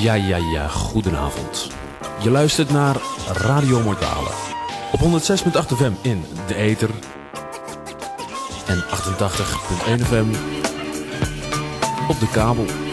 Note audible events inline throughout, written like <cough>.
Ja, ja, ja, goedenavond. Je luistert naar Radio Mortale. Op 106.8 FM in de Ether. En 88.1 FM op de kabel.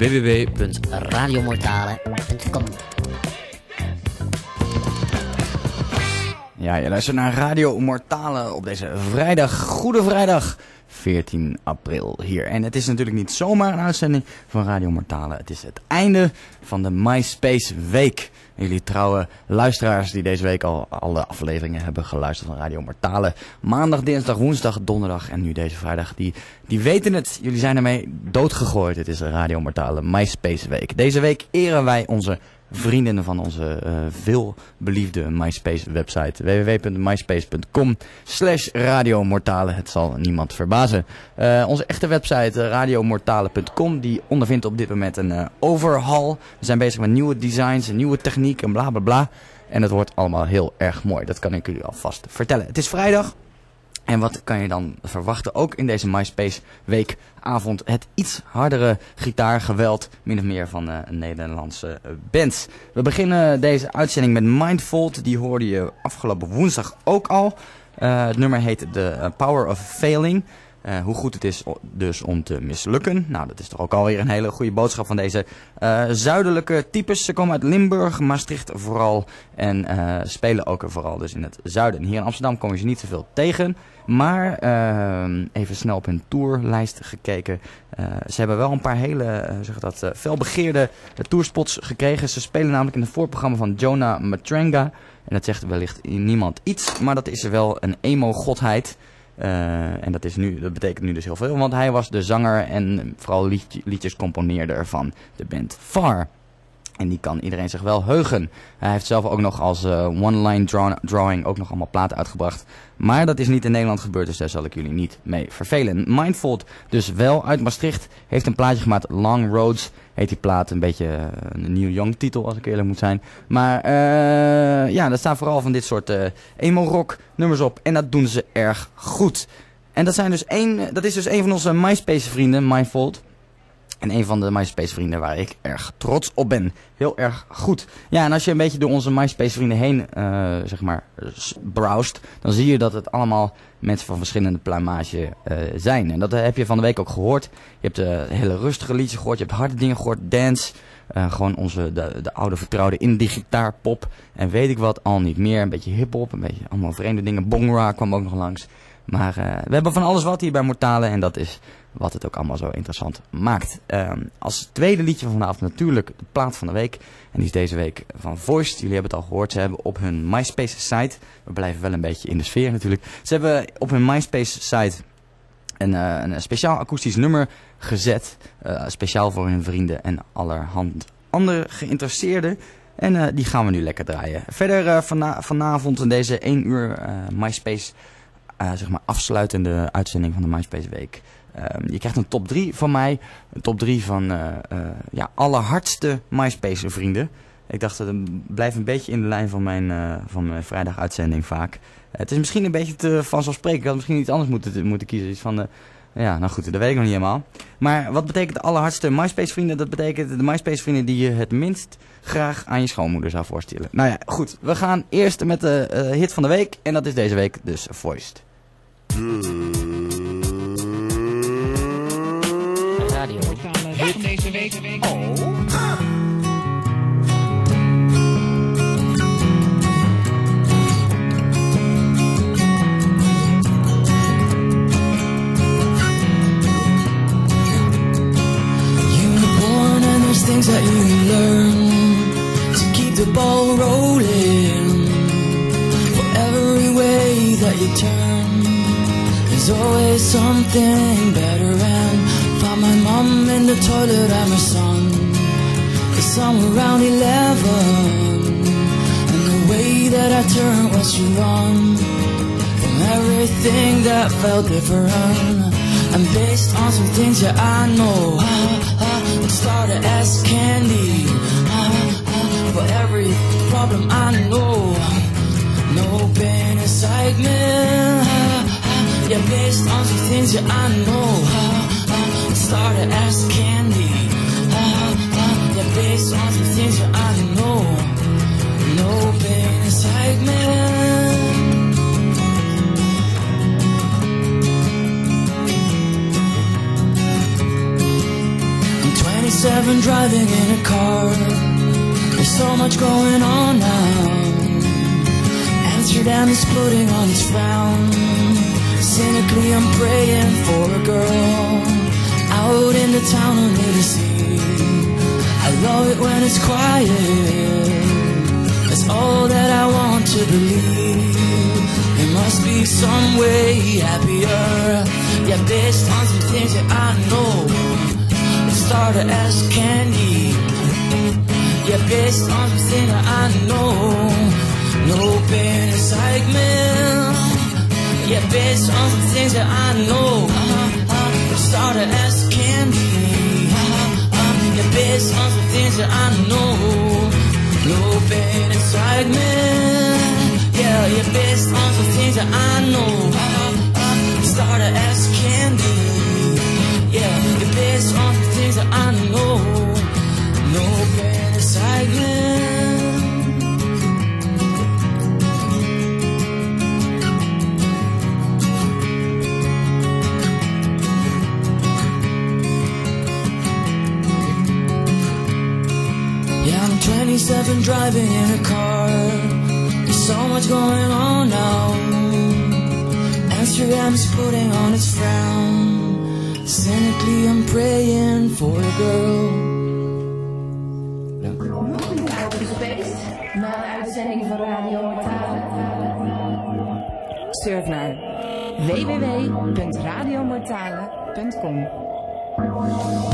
www.radiomortale.com Ja, je luistert naar Radio Mortale op deze vrijdag, Goede Vrijdag, 14 april hier. En het is natuurlijk niet zomaar een uitzending van Radio Mortale. Het is het einde van de MySpace Week. Jullie trouwe luisteraars die deze week al alle afleveringen hebben geluisterd van Radio Mortale. Maandag, dinsdag, woensdag, donderdag en nu deze vrijdag. Die, die weten het. Jullie zijn ermee doodgegooid. Het is Radio Mortale MySpace Week. Deze week eren wij onze vrienden van onze uh, veel beliefde MySpace website. www.myspace.com slash radiomortale. Het zal niemand verbazen. Uh, onze echte website uh, radiomortale.com die ondervindt op dit moment een overhaul. We zijn bezig met nieuwe designs, nieuwe techniek en bla bla bla. En het wordt allemaal heel erg mooi. Dat kan ik jullie alvast vertellen. Het is vrijdag. En wat kan je dan verwachten? Ook in deze MySpace weekavond het iets hardere gitaargeweld, min of meer van uh, een Nederlandse uh, band. We beginnen deze uitzending met Mindfold. Die hoorde je afgelopen woensdag ook al. Eh, het nummer heet The Power of Failing. Uh, hoe goed het is dus om te mislukken. Nou, dat is toch ook alweer een hele goede boodschap van deze uh, zuidelijke types. Ze komen uit Limburg, Maastricht vooral. En uh, spelen ook vooral dus in het zuiden. Hier in Amsterdam komen ze niet zoveel tegen. Maar even snel op hun tourlijst gekeken. ze hebben wel een paar hele zeg dat, felbegeerde tourspots gekregen. Ze spelen namelijk in het voorprogramma van Jonah Matrenga. En dat zegt wellicht niemand iets. Maar dat is wel een emo-godheid. Uh, en dat, is nu, dat betekent nu dus heel veel, want hij was de zanger en vooral liedje, liedjes componeerder van de band Far. En die kan iedereen zich wel heugen. Hij heeft zelf ook nog als uh, one-line draw drawing ook nog allemaal platen uitgebracht. Maar dat is niet in Nederland gebeurd, dus daar zal ik jullie niet mee vervelen. Mindfold, dus wel uit Maastricht, heeft een plaatje gemaakt, Long Roads heet die plaat. Een beetje uh, een Neil Young titel, als ik eerlijk moet zijn. Maar uh, ja, daar staan vooral van dit soort uh, emo-rock nummers op. En dat doen ze erg goed. En dat, zijn dus één, dat is dus een van onze MySpace vrienden, Mindfold. En een van de MySpace vrienden waar ik erg trots op ben. Heel erg goed. Ja, en als je een beetje door onze MySpace vrienden heen, uh, zeg maar, browst, dan zie je dat het allemaal mensen van verschillende pluimage uh, zijn. En dat heb je van de week ook gehoord. Je hebt uh, hele rustige liedjes gehoord, je hebt harde dingen gehoord, dance. Gewoon onze, de, de oude vertrouwde indie-gitaarpop. En weet ik wat, al niet meer. Een beetje hip-hop, een beetje allemaal vreemde dingen. Bongra kwam ook nog langs. Maar we hebben van alles wat hier bij Mortale en dat is wat het ook allemaal zo interessant maakt. Uh, als tweede liedje van vanavond natuurlijk de plaat van de week. En die is deze week van Voiced. Jullie hebben het al gehoord. Ze hebben op hun MySpace site, we blijven wel een beetje in de sfeer natuurlijk. Ze hebben op hun MySpace site een, uh, een speciaal akoestisch nummer gezet. Uh, speciaal voor hun vrienden en allerhand andere geïnteresseerden. En uh, die gaan we nu lekker draaien. Verder vana vanavond in deze 1 uur MySpace zeg maar afsluitende uitzending van de MySpace Week. Um, je krijgt een top 3 van mij. Een top 3 van uh, uh, ja, allerhardste MySpace vrienden. Ik dacht, dat blijft een beetje in de lijn van mijn, van mijn vrijdag uitzending vaak. het is misschien een beetje te vanzelfsprekend. Ik had misschien iets anders moeten, moeten kiezen. Iets van de, ja, nou goed, dat weet ik nog niet helemaal. Maar wat betekent de allerhardste MySpace vrienden? Dat betekent de MySpace vrienden die je het minst graag aan je schoonmoeder zou voorstellen. Nou ja, goed. We gaan eerst met de hit van de week. En dat is deze week dus Voiced. Radio. Hit deze week. Oh. And there's things that you learn to keep the ball rolling for every way that you turn. There's always something better in the toilet and my son is somewhere around 11 and the way that I turned was run from everything that felt different. And based on some things that I know it started as candy. For every problem I know no pain excitement yeah, based on some things that I know. Uh, uh, started as candy. Uh, yeah, based on some things that I know. No pain, excitement. I'm 27 driving in a car. There's so much going on now. Amsterdam is putting on its frown. Cynically, I'm praying for a girl out in the town under the sea. I love it when it's quiet. That's all that I want to believe. There must be some way happier. Yeah, based on some things that I know. It started as candy. Yeah, based on some things that I know. No pain, excitement. Yeah, based on some things that I know. Uh, uh, it started as candy. Uh, uh, yeah, based on some things that I know. No pain, excitement. Yeah, yeah, based on some things that I know. It started as candy. Yeah, yeah, based on some things that I know. No pain, excitement. 27 driving in a car. So much going on now. Amsterdam's putting on its frown. Cynically, I'm praying for a girl. Van Radio Mortale. Surf naar www.radiomortale.com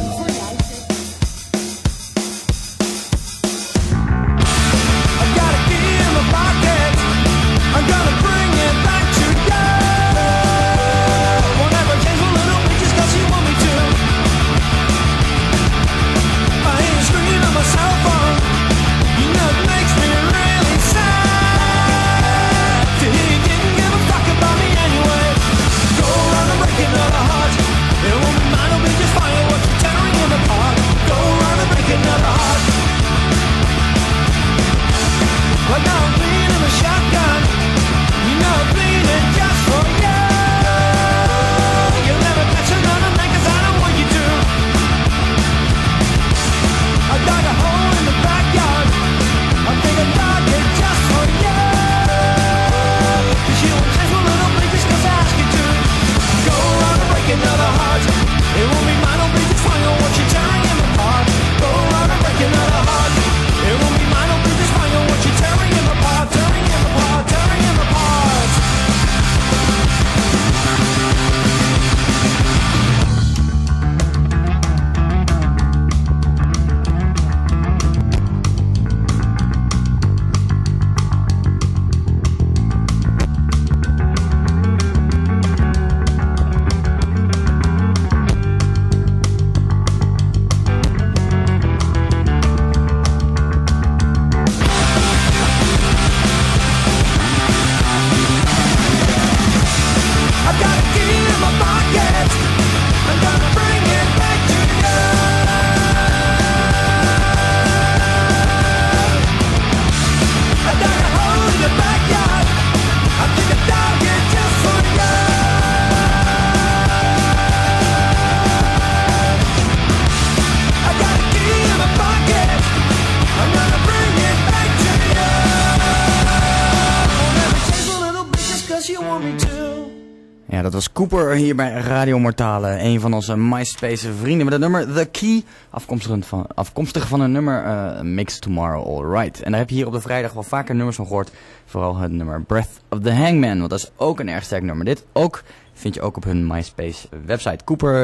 Cooper hier bij Radio Mortale. Een van onze MySpace vrienden met het nummer The Key. Afkomstig van, afkomstig van een nummer eh, Mix Tomorrow Alright. En daar heb je hier op de vrijdag wel vaker nummers van gehoord. Vooral het nummer Breath of the Hangman. Want dat is ook een erg sterk nummer. Dit ook vind je ook op hun MySpace website. Cooper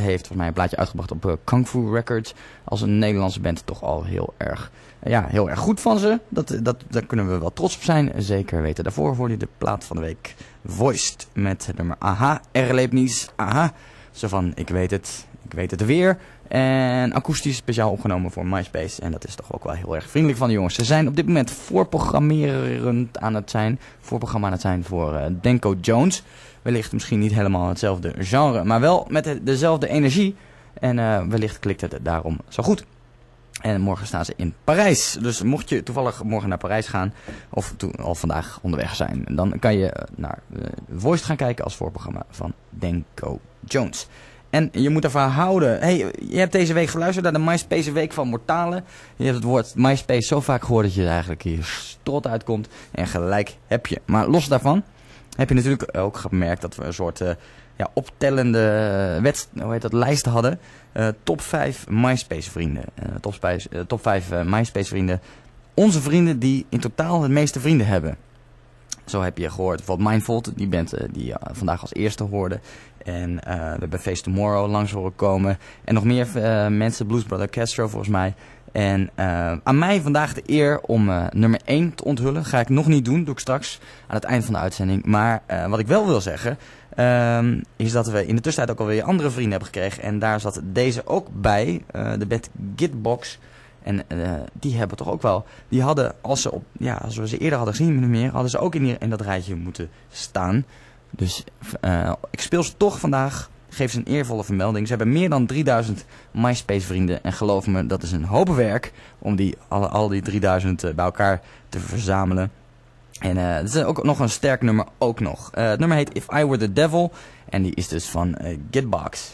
heeft volgens mij een plaatje uitgebracht op eh, Kung Fu Records. Als een Nederlandse band toch al heel erg, eh, ja, heel erg goed van ze. Dat, dat, daar kunnen we wel trots op zijn. Zeker weten. Daarvoor hoorde je de plaat van de week Voiced met nummer Aha, Erlebnis, Aha. Zo van, ik weet het, ik weet het weer. En akoestisch speciaal opgenomen voor MySpace. En dat is toch ook wel heel erg vriendelijk van de jongens. Ze zijn op dit moment voorprogrammerend aan het zijn. Voorprogramma aan het zijn voor eh, Denko Jones. Wellicht misschien niet helemaal hetzelfde genre. Maar wel met de- dezelfde energie. En eh, wellicht klikt het daarom zo goed. En morgen staan ze in Parijs. Dus mocht je toevallig morgen naar Parijs gaan, of al vandaag onderweg zijn, dan kan je eh, naar uh, Voice gaan kijken als voorprogramma van Denko Jones. En je moet ervan houden. Hey, je hebt deze week geluisterd naar de MySpace Week van Mortalen. Je hebt het woord MySpace zo vaak gehoord dat je er eigenlijk hier strot uitkomt. En gelijk heb je. Maar los daarvan heb je natuurlijk ook gemerkt dat we een soort eh, ja, optellende wet, hoe heet dat, lijst hadden. Eh, top 5 MySpace vrienden. Eh, top, 5, eh, top 5 eh, MySpace vrienden. Onze vrienden die in totaal het meeste vrienden hebben. Zo heb je gehoord bijvoorbeeld Mindfold, die band eh, die vandaag als eerste hoorde. En eh, we hebben Face Tomorrow langs horen komen. En nog meer eh, mensen, Blues Brother Castro volgens mij. En eh, aan mij vandaag de eer om eh, nummer 1 te onthullen. Ga ik nog niet doen, doe ik straks aan het eind van de uitzending. Maar eh, wat ik wel wil zeggen, ehm, is dat we in de tussentijd ook alweer andere vrienden hebben gekregen. En daar zat deze ook bij, eh, de band Gitbox. En eh, die hebben toch ook wel, die hadden, als, ze op, ja, als we ze eerder hadden gezien, meer, hadden ze ook in, in dat rijtje moeten staan. Dus eh, ik speel ze toch vandaag, geef ze een eervolle vermelding. Ze hebben meer dan 3000 MySpace vrienden. En geloof me, dat is een hoop werk om die, al, die 3000 eh, bij elkaar te verzamelen. En uh, is ook nog een sterk nummer ook nog. Eh, het nummer heet If I Were The Devil. En die is dus van uh, Gitbox.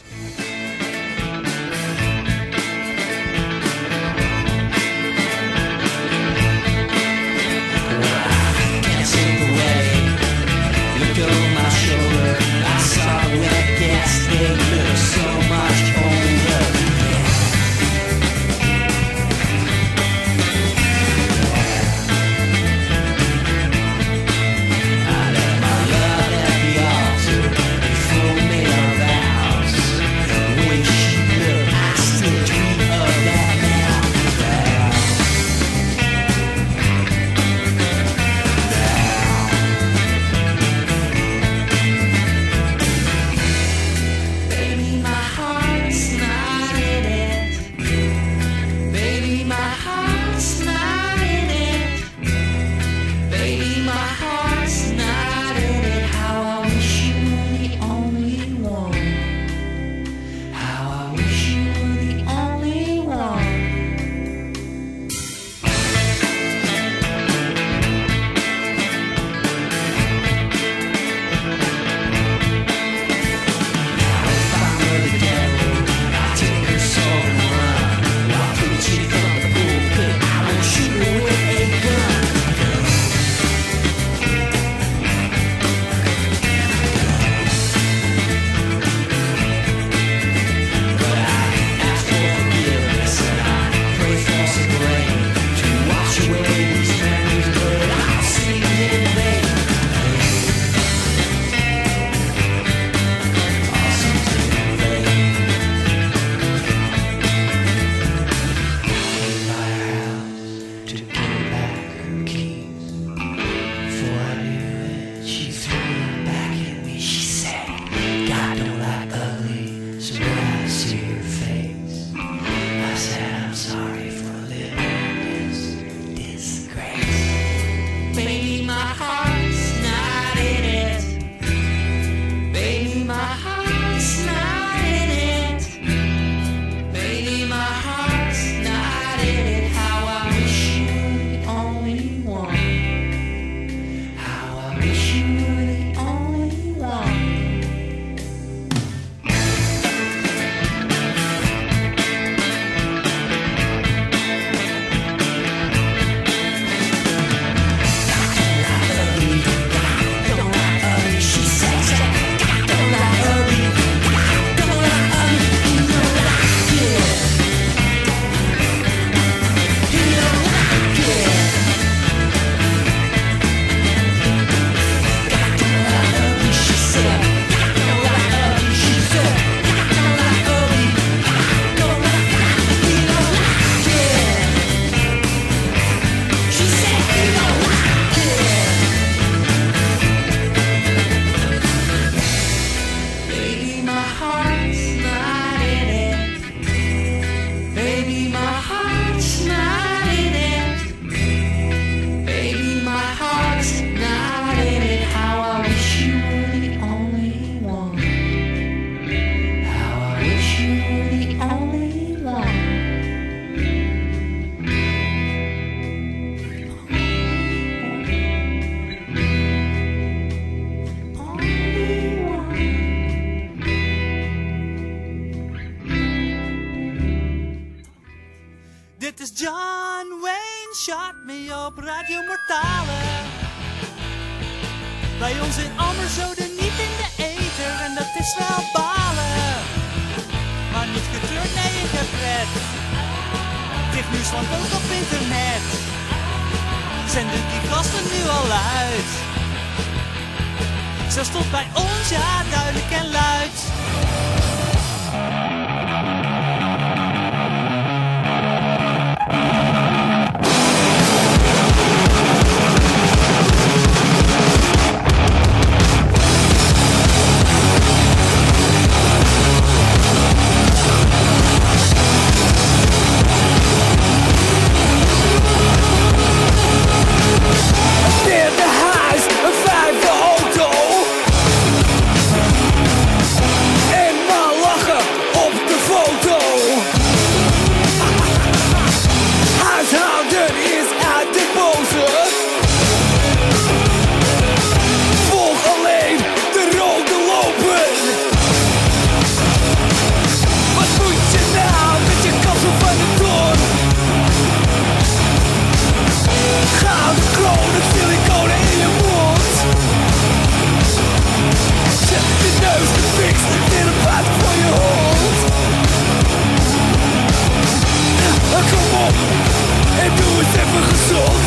gezond.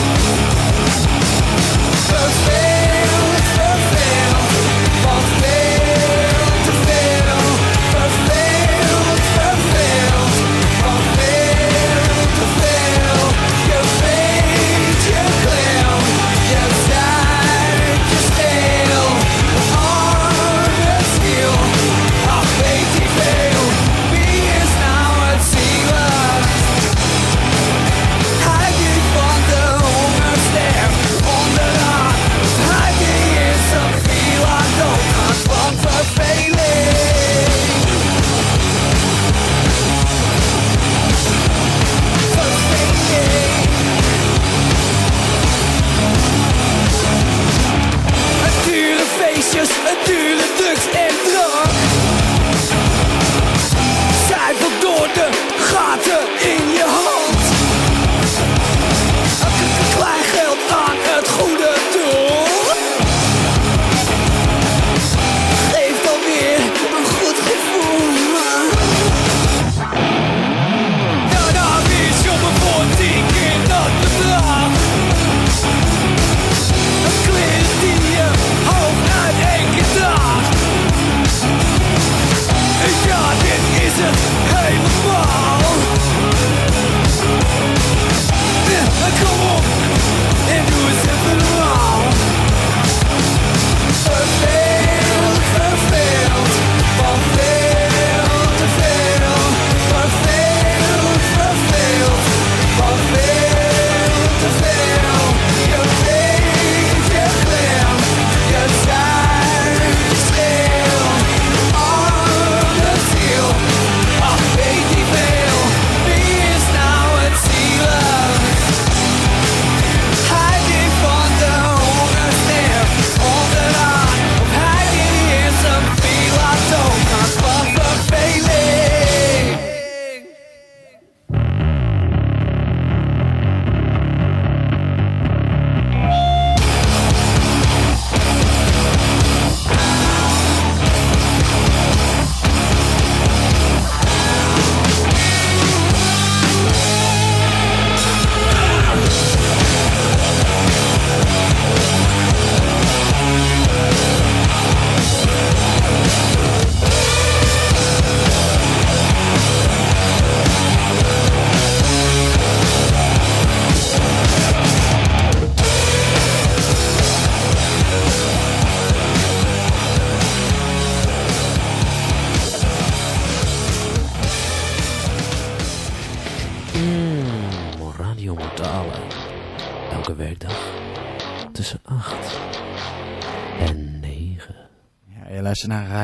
Perfect.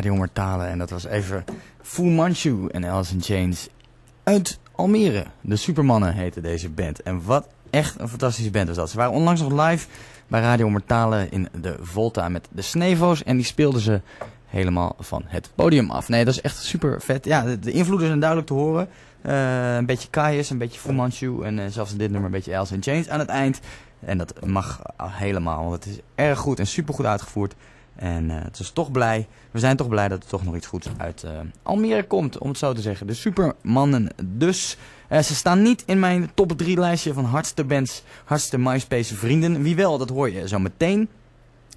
Radio Mortale. En dat was even Fu Manchu en Alice in Chains uit Almere. De Supermannen heette deze band. En wat echt een fantastische band was dat. Ze waren onlangs nog live bij Radio Mortale in de Volta met de Snevo's. En die speelden ze helemaal van het podium af. Nee, dat is echt super vet. Ja, de, invloeden zijn duidelijk te horen. Eh, een beetje Kaius, een beetje Fu Manchu en eh, zelfs in dit nummer een beetje Alice in Chains aan het eind. En dat mag helemaal, want het is erg goed en super goed uitgevoerd. En eh, het is toch blij, we zijn toch blij dat er toch nog iets goeds uit eh, Almere komt, om het zo te zeggen. De Supermannen dus. Eh, ze staan niet in mijn top 3 lijstje van hardste bands, hardste MySpace vrienden. Wie wel, dat hoor je zo meteen.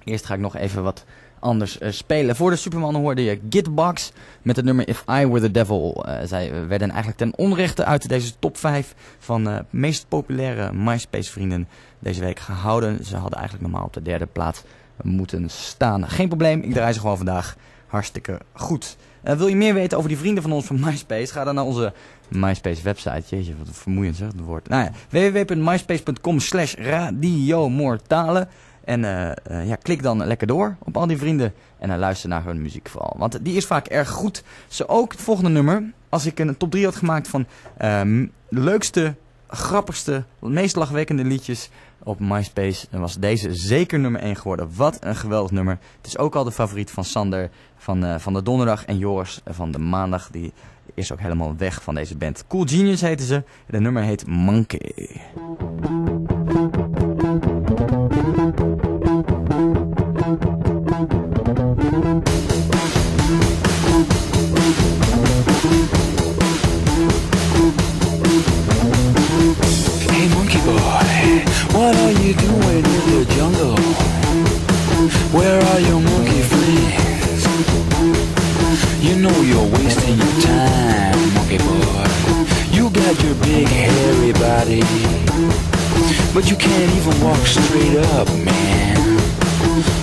Eerst ga ik nog even wat anders spelen. Voor de Supermannen hoorde je Gitbox met het nummer If I Were The Devil. Zij werden eigenlijk ten onrechte uit deze top 5 van eh meest populaire MySpace vrienden deze week gehouden. Ze hadden eigenlijk normaal op de derde plaats moeten staan. Geen probleem, ik draai ze gewoon vandaag hartstikke goed. Eh, wil je meer weten over die vrienden van ons van MySpace? Ga dan naar onze MySpace website. Jeetje, wat vermoeiend zeg, het woord. Nou ja, www.myspace.com slash radiomortale. En eh, eh, ja, klik dan lekker door op al die vrienden. En luister naar hun muziek vooral. Want die is vaak erg goed. Zo ook het volgende nummer. Als ik een top 3 had gemaakt van ehm, de leukste, grappigste, meest lachwekkende liedjes op MySpace. Dan was deze zeker nummer 1 geworden. Wat een geweldig nummer. Het is ook al de favoriet van Sander van, eh, van de donderdag. En Joris van de maandag. Die is ook helemaal weg van deze band. Cool Genius heten ze. De nummer heet Monkey. Body, but you can't even walk straight up, man.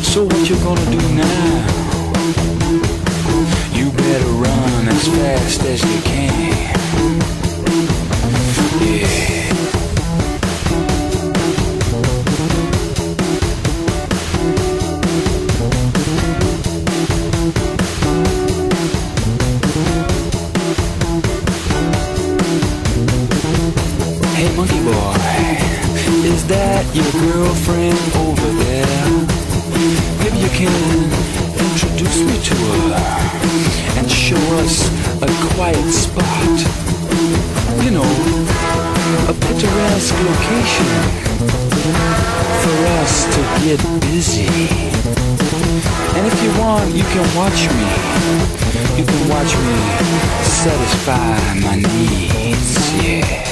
So what you gonna do now? You better run as fast as you can. Yeah. Your girlfriend over there? Maybe you can introduce me to her and show us a quiet spot. You know, a picturesque location for us to get busy. And if you want, you can watch me. You can watch me satisfy my needs, yeah.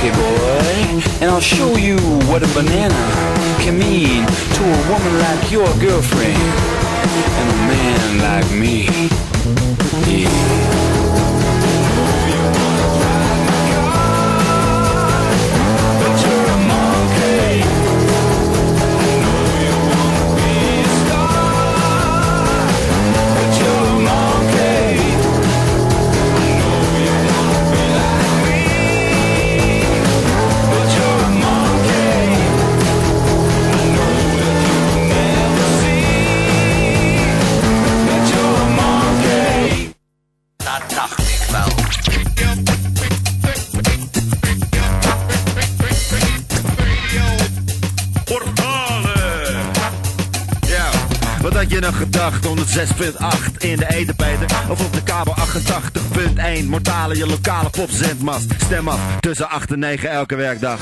Monkey boy. And I'll show you what a banana can mean to a woman like your girlfriend. And a man like me. Yeah. 6.8 in de Edenpeter Of op de kabel 88.1 mortalen je lokale popzendmast. Stem af tussen 8 en 9 elke werkdag.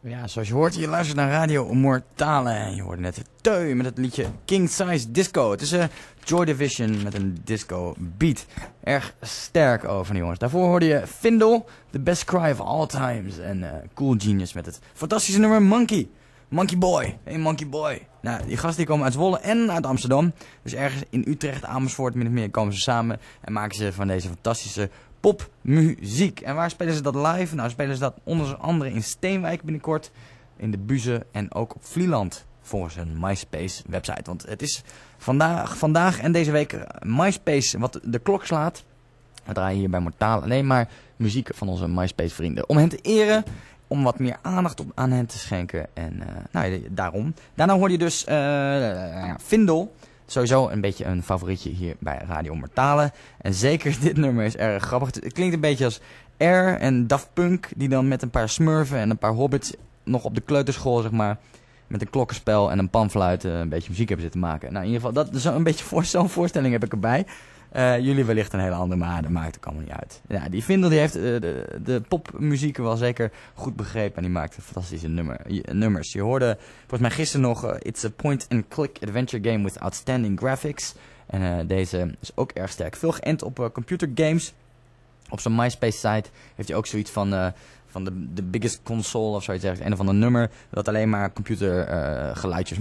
Ja, zoals je hoort, je luistert naar Radio Mortale. En je hoorde net Teu met het liedje King Size Disco. Het is een Joy Division met een disco beat. Erg sterk over, jongens. Daarvoor hoorde je Findel, The Best Cry of All Times. En eh, Cool Genius met het fantastische nummer Monkey. Monkey Boy. Hey Monkey Boy. Nou, die gasten die komen uit Zwolle en uit Amsterdam. Dus ergens in Utrecht, Amersfoort, min of meer komen ze samen. En maken ze van deze fantastische popmuziek. En waar spelen ze dat live? Nou, spelen ze dat onder andere in Steenwijk binnenkort. In de Buze en ook op Vlieland. Volgens een MySpace website. Want het is vandaag, vandaag en deze week eh, MySpace wat de klok slaat. We draaien hier bij Mortaal alleen maar muziek van onze MySpace vrienden. Om hen te eren om wat meer aandacht aan hen te schenken. En uh, nou, daarom. Daarna hoor je dus Vindel. Sowieso een beetje een favorietje hier bij Radio Mortale. En zeker <laughs> dit nummer is erg grappig. Het klinkt een beetje als Air en Daft Punk. Die dan met een paar smurfen en een paar hobbits nog op de kleuterschool, zeg maar. Met een klokkenspel en een panfluit een beetje muziek hebben zitten maken. Nou, in ieder geval, dat, zo'n beetje voor, zo'n voorstelling heb ik erbij. Uh, jullie wellicht een hele andere, maar dat maakt ook allemaal niet uit. Ja, die Vindel die heeft uh, de, de popmuziek wel zeker goed begrepen. En die maakt fantastische nummer, nummers. Je hoorde volgens mij gisteren nog... Uh, It's a point-and-click adventure game with outstanding graphics. En deze is ook erg sterk. Veel geënt op computergames. Op zijn MySpace-site heeft hij ook zoiets van... van de, de biggest console of zoiets. Een of ander nummer dat alleen maar computergeluidjes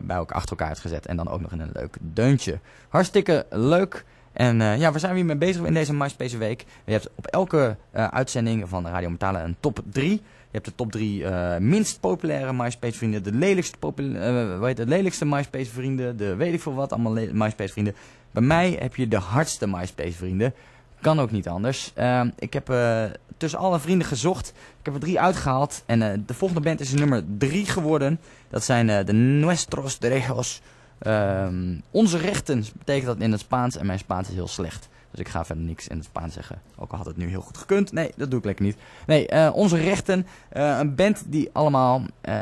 bij elkaar achter elkaar heeft gezet. En dan ook nog in een leuk deuntje. Hartstikke leuk... En uh, ja, waar zijn we mee bezig in deze MySpace week? Je hebt op elke uh, uitzending van Radio Metalen een top 3. Je hebt de top 3 uh, minst populaire MySpace vrienden, de lelijkste, weet, de lelijkste MySpace vrienden, de weet ik veel wat, allemaal MySpace vrienden. Bij mij heb je de hardste MySpace vrienden. Kan ook niet anders. ik heb tussen alle vrienden gezocht. Ik heb er drie uitgehaald. En de volgende band is nummer 3 geworden. Dat zijn de Nuestros Derechos. Um, onze rechten betekent dat in het Spaans en mijn Spaans is heel slecht. Dus ik ga verder niks in het Spaans zeggen. Ook al had het nu heel goed gekund. Nee, dat doe ik lekker niet. Nee, uh, onze rechten. Uh, een band die allemaal uh,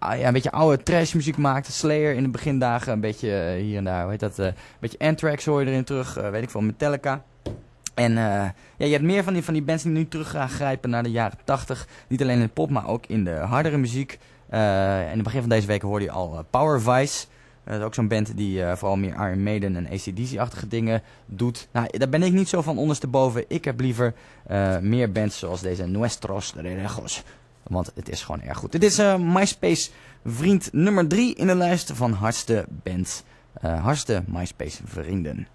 ja, een beetje oude trashmuziek maakt. Slayer in de begindagen. Een beetje hier en daar. Hoe heet dat? een beetje Anthrax hoor je erin terug. weet ik veel. Metallica. En ja, je hebt meer van die, van die bands die nu terug gaan grijpen naar de jaren 80. Niet alleen in de pop, maar ook in de hardere muziek. in het begin van deze week hoorde je al Power Vice. Dat is ook zo'n band die uh, vooral meer Iron Maiden en ACDC-achtige dingen doet. Nou, daar ben ik niet zo van ondersteboven. Ik heb liever uh, meer bands zoals deze Nuestros Rejos. Want het is gewoon erg goed. Dit is uh, MySpace vriend nummer 3 in de lijst van hardste bands. hardste MySpace vrienden.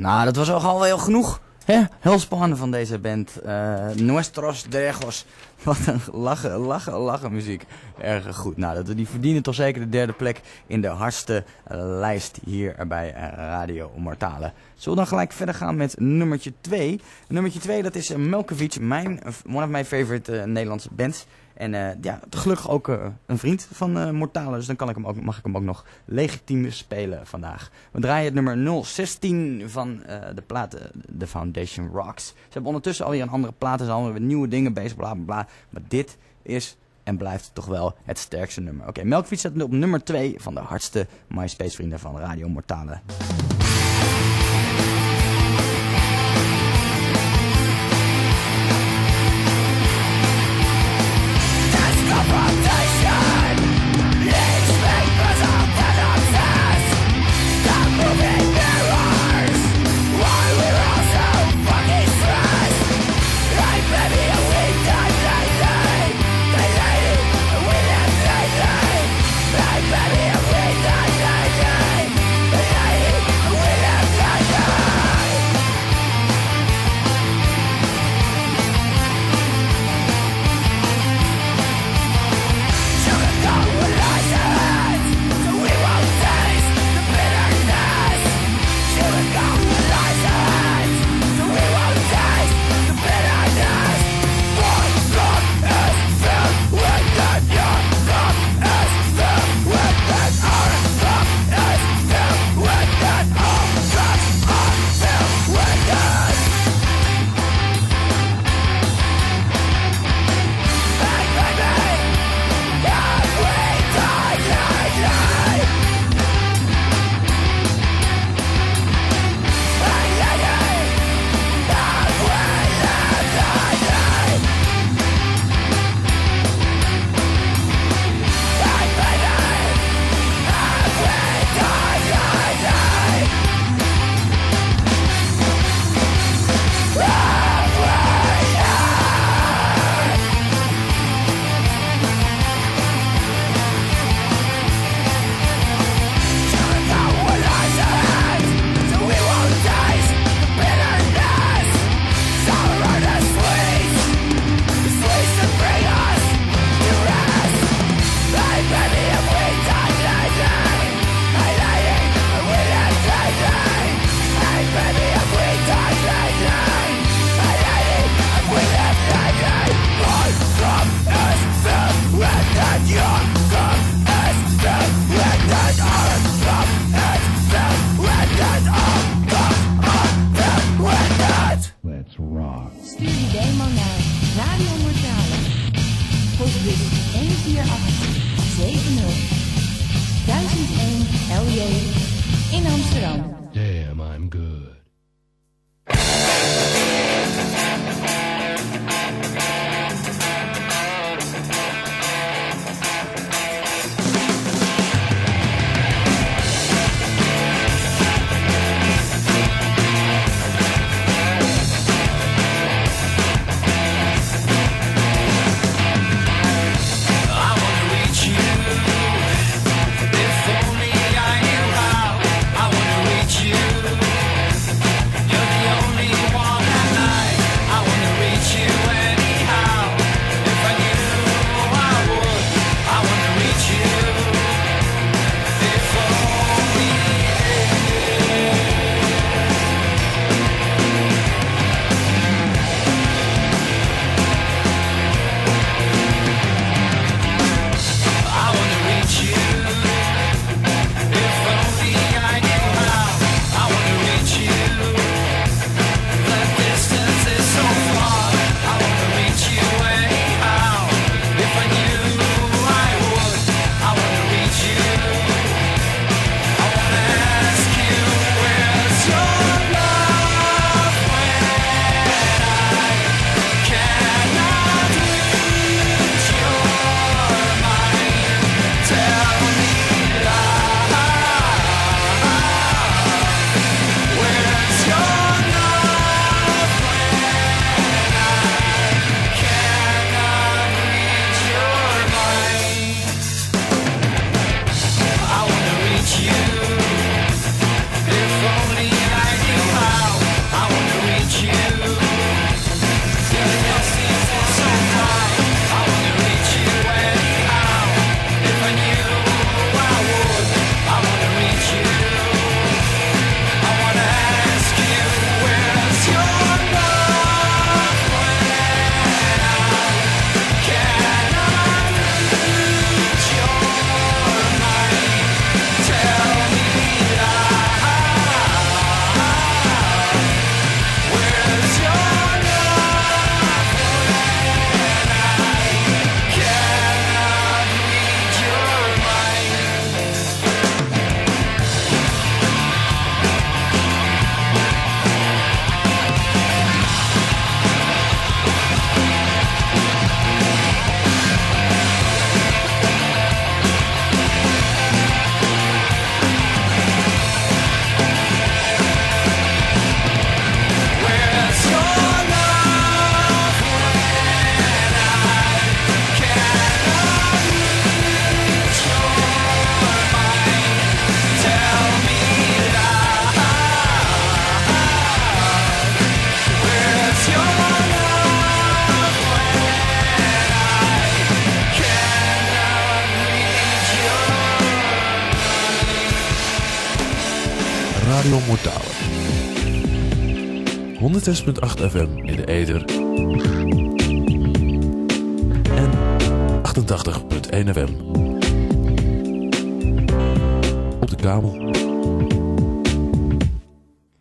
Nou, dat was al wel genoeg. Hè? Heel spannend van deze band. eh Nuestros Drejos. <laughs> Wat een lachen, lachen, lachen muziek. Erg goed. Nou, dat, die verdienen toch zeker de derde plek in de hardste eh, lijst hier bij eh, Radio Mortale. Zullen we dan gelijk verder gaan met nummertje 2? Nummertje 2, dat is uh, Melkovic, mijn, one of my favorite Nederlandse bands. En eh, ja, gelukkig ook eh, een vriend van eh, Mortale, dus dan kan ik hem ook, mag ik hem ook nog legitiem spelen vandaag. We draaien het nummer 016 van de platen The Foundation Rocks. Ze hebben ondertussen alweer een andere platen, ze met nieuwe dingen bezig, bla bla bla. Maar dit is en blijft toch wel het sterkste nummer. Oké, Melkfiets staat op nummer 2 van de hardste MySpace vrienden van Radio Mortale. 106.8 FM in de ether. En 88.1 FM. Op de kabel.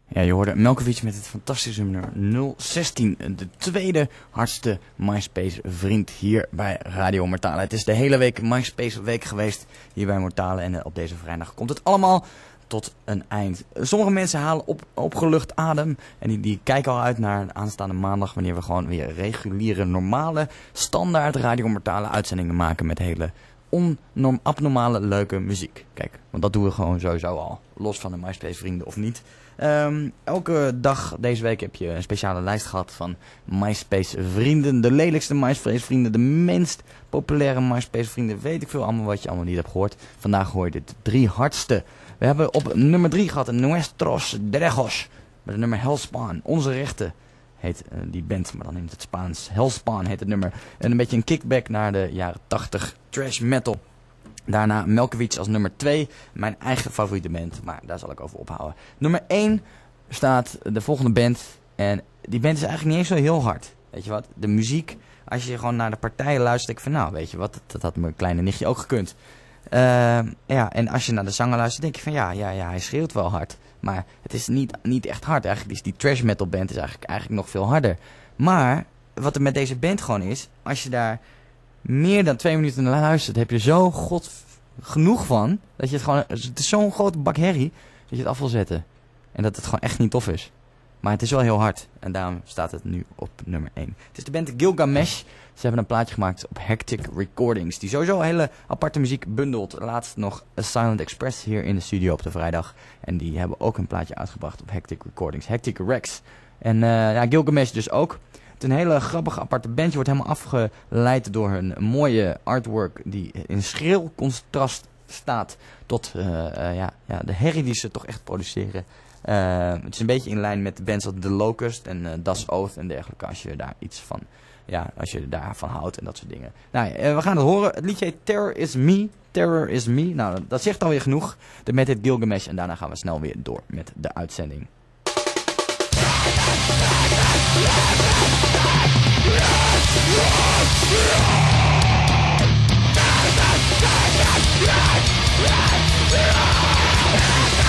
Ja, je hoorde Melkovic met het fantastische nummer 016. De tweede hardste MySpace vriend hier bij Radio Mortale. Het is de hele week MySpace week geweest hier bij Mortale. En eh, op deze vrijdag komt het allemaal tot een eind. Sommige mensen halen op, opgelucht adem. En die, die kijken al uit naar aanstaande maandag. Wanneer we gewoon weer reguliere, normale, standaard Radio Mortale uitzendingen maken. Met hele onnorm, abnormale, leuke muziek. Kijk, want dat doen we gewoon sowieso al. Los van de MySpace vrienden of niet. Ehm, elke dag deze week heb je een speciale lijst gehad van MySpace vrienden. De lelijkste MySpace vrienden, de minst populaire MySpace vrienden. Weet ik veel allemaal wat je allemaal niet hebt gehoord. Vandaag hoor je de drie hardste. We hebben op nummer drie gehad Nuestros Drejos. Met het nummer Hellspawn. Onze rechten heet uh, die band, maar dan in het Spaans. Hellspawn heet het nummer. En een beetje een kickback naar de jaren 80 trash metal. Daarna Melkovic als nummer 2. Mijn eigen favoriete band, maar daar zal ik over ophouden. Nummer 1 staat de volgende band. En die band is eigenlijk niet eens zo heel hard. Weet je wat? De muziek, als je gewoon naar de partijen luistert, ik van nou, weet je wat, dat had mijn kleine nichtje ook gekund. Uh, ja, en als je naar de zanger luistert, denk je van ja, ja, ja, hij schreeuwt wel hard. Maar het is niet, niet echt hard. Eigenlijk is die trash metal band is eigenlijk, eigenlijk nog veel harder. Maar wat er met deze band gewoon is, als je daar meer dan twee minuten naar luistert, heb je zo god genoeg van, dat je het gewoon, het is zo'n grote bak herrie, dat je het af wil zetten. En dat het gewoon echt niet tof is. Maar het is wel heel hard. En daarom staat het nu op nummer 1. Het is de band Gilgamesh. Ze hebben een plaatje gemaakt op Hectic Recordings. Die sowieso hele aparte muziek bundelt. Laatst nog A Silent Express hier in de studio op de vrijdag. En die hebben ook een plaatje uitgebracht op Hectic Recordings. Hectic Rex. En uh, ja, Gilgamesh dus ook. Het is een hele grappige aparte bandje. Wordt helemaal afgeleid door een mooie artwork die in schril contrast staat tot uh, uh, ja, ja, de herrie die ze toch echt produceren. Uh, het is een beetje in lijn met bands als The Locust en uh, Das Oath en dergelijke. Als je daar iets van, ja, als je daarvan houdt en dat soort dingen. Nou, uh, we gaan het horen. Het liedje heet Terror is Me. Terror is Me. Nou, dat zegt alweer genoeg. De met het Gilgamesh. En daarna gaan we snel weer door met de uitzending. <laughs>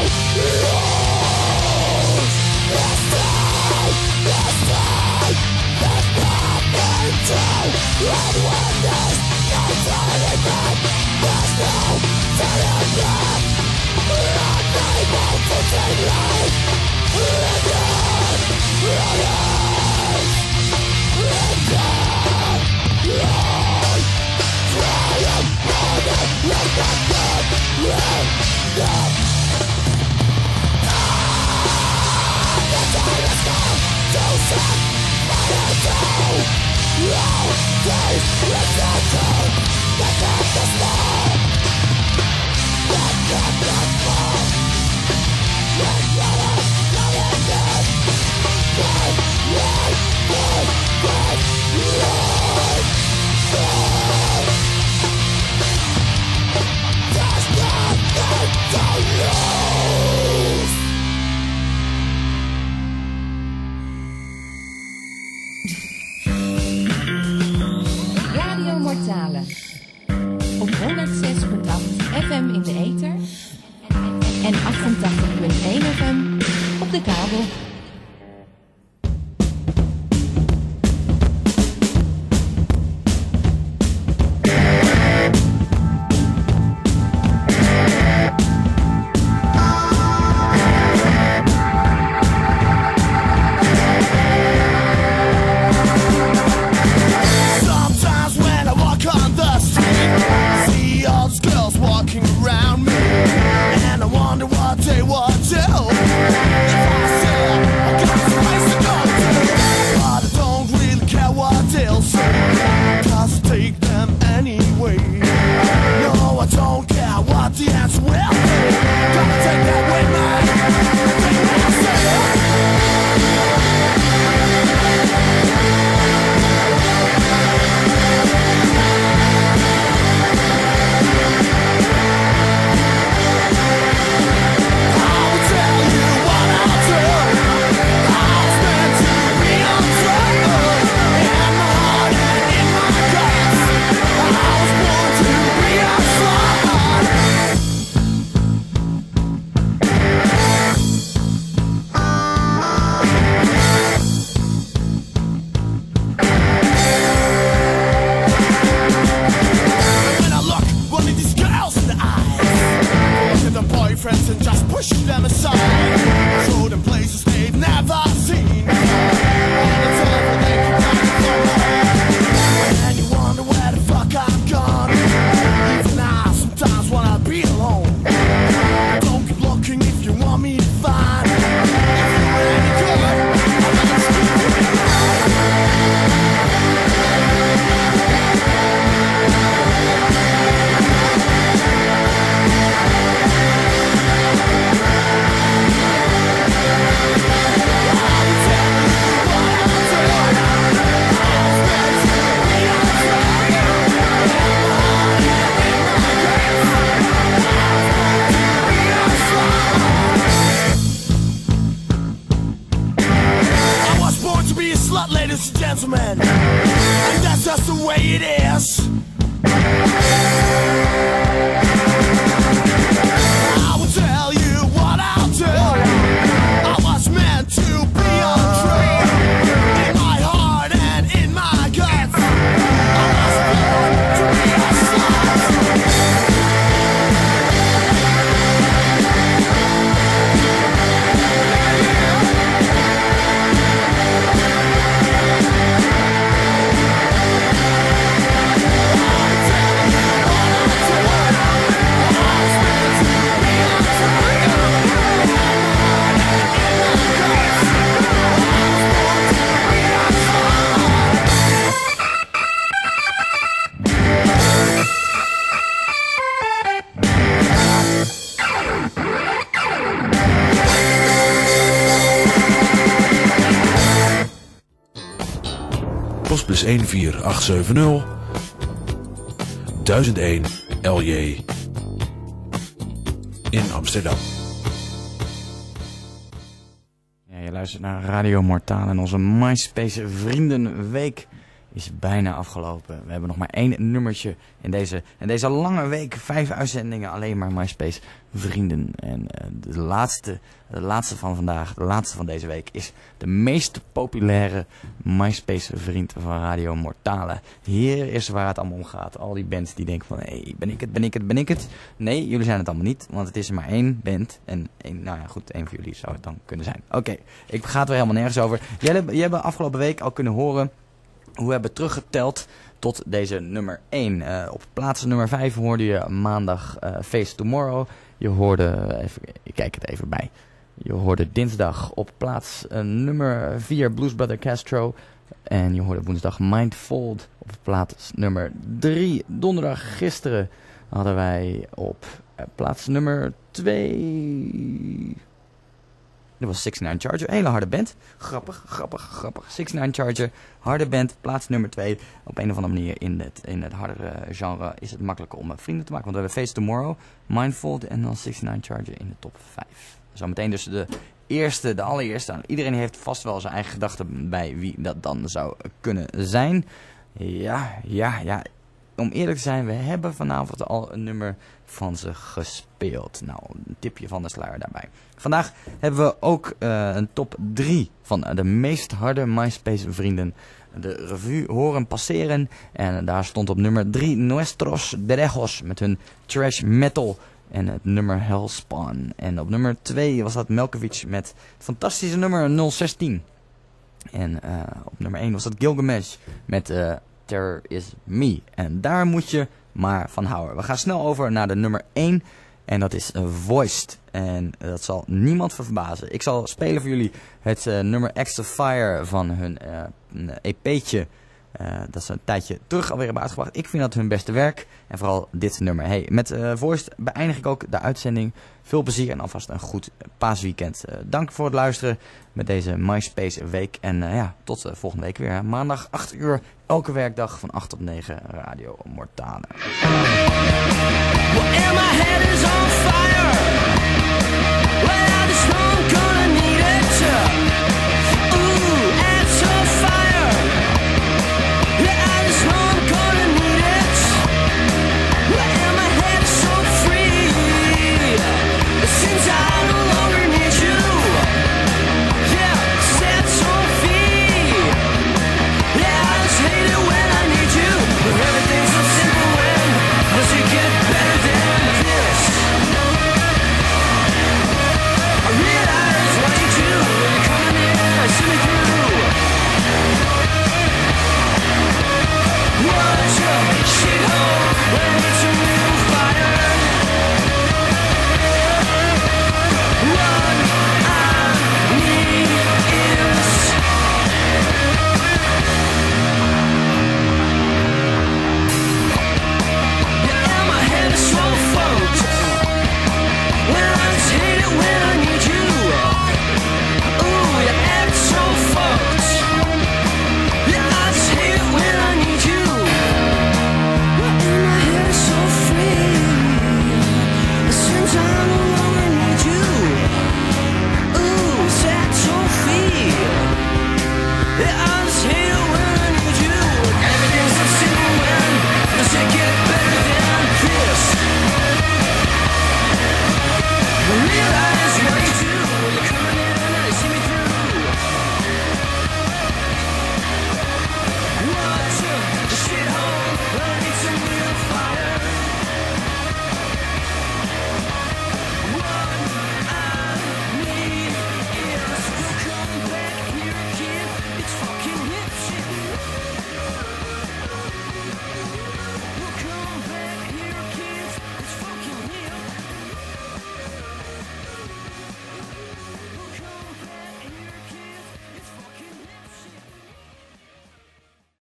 Radio 14870 1001 LJ in Amsterdam. Ja, je luistert naar Radio Mortaal en onze MySpace Vriendenweek is bijna afgelopen. We hebben nog maar één nummertje in deze, in deze lange week. Vijf uitzendingen, alleen maar MySpace Vrienden. En eh, de, laatste, de laatste van vandaag, de laatste van deze week, is de meest populaire MySpace vriend van Radio Mortale. Hier is waar het allemaal om gaat. Al die bands die denken van, hé, ben ik het, ben ik het, ben ik het? Nee, jullie zijn het allemaal niet, want het is er maar één band. En één, nou ja, goed, één van jullie zou het dan kunnen zijn. Oké, ik ga het er helemaal nergens over. Jij, hebt afgelopen week al kunnen horen we hebben teruggeteld tot deze nummer 1. Eh, op plaats nummer 5 hoorde je maandag eh, Face Tomorrow. Je hoorde, even, ik kijk het even bij. Je hoorde dinsdag op plaats eh, nummer 4 Blues Brother Castro. En je hoorde woensdag Mindfold op plaats nummer 3. Donderdag gisteren hadden wij op eh, plaats nummer 2... Dat was 69 Charger. Hele harde band. Grappig, grappig, grappig. 69 Charger. Harde band. Plaats nummer 2. Op een of andere manier in het, in het hardere genre is het makkelijker om eh, vrienden te maken. Want we hebben Face Tomorrow, Mindfold en dan 69 Charger in de top 5. Zometeen dus de eerste, de allereerste. Nou, Iedereen heeft vast wel zijn eigen gedachten bij wie dat dan zou kunnen zijn. Ja, ja, ja. Om eerlijk te zijn, we hebben vanavond al een nummer van ze gespeeld. Nou, een tipje van de sluier daarbij. Vandaag hebben we ook eh, een top 3 van de meest harde MySpace vrienden de revue horen passeren. En daar stond op nummer 3 Nuestros Derejos met hun trash metal en het nummer Hellspawn. En op nummer 2 was dat Melkovic met het fantastische nummer 016. En eh, op nummer 1 was dat Gilgamesh met eh There Is Me. En daar moet je maar van houden. We gaan snel over naar de nummer 1. En dat is eh, Voiced. En dat zal niemand verbazen. Ik zal spelen voor jullie het eh, nummer Extra Fire van hun eh, EP'tje. Eh, dat ze een tijdje terug alweer hebben uitgebracht. Ik vind dat hun beste werk. En vooral dit nummer. Hey, met eh Voiced beëindig ik ook de uitzending. Veel plezier en alvast een goed eh, paasweekend. Dank voor het luisteren met deze MySpace week. En ja, tot volgende week weer. Maandag 8 uur, elke werkdag van 8 tot 9 Radio. Well,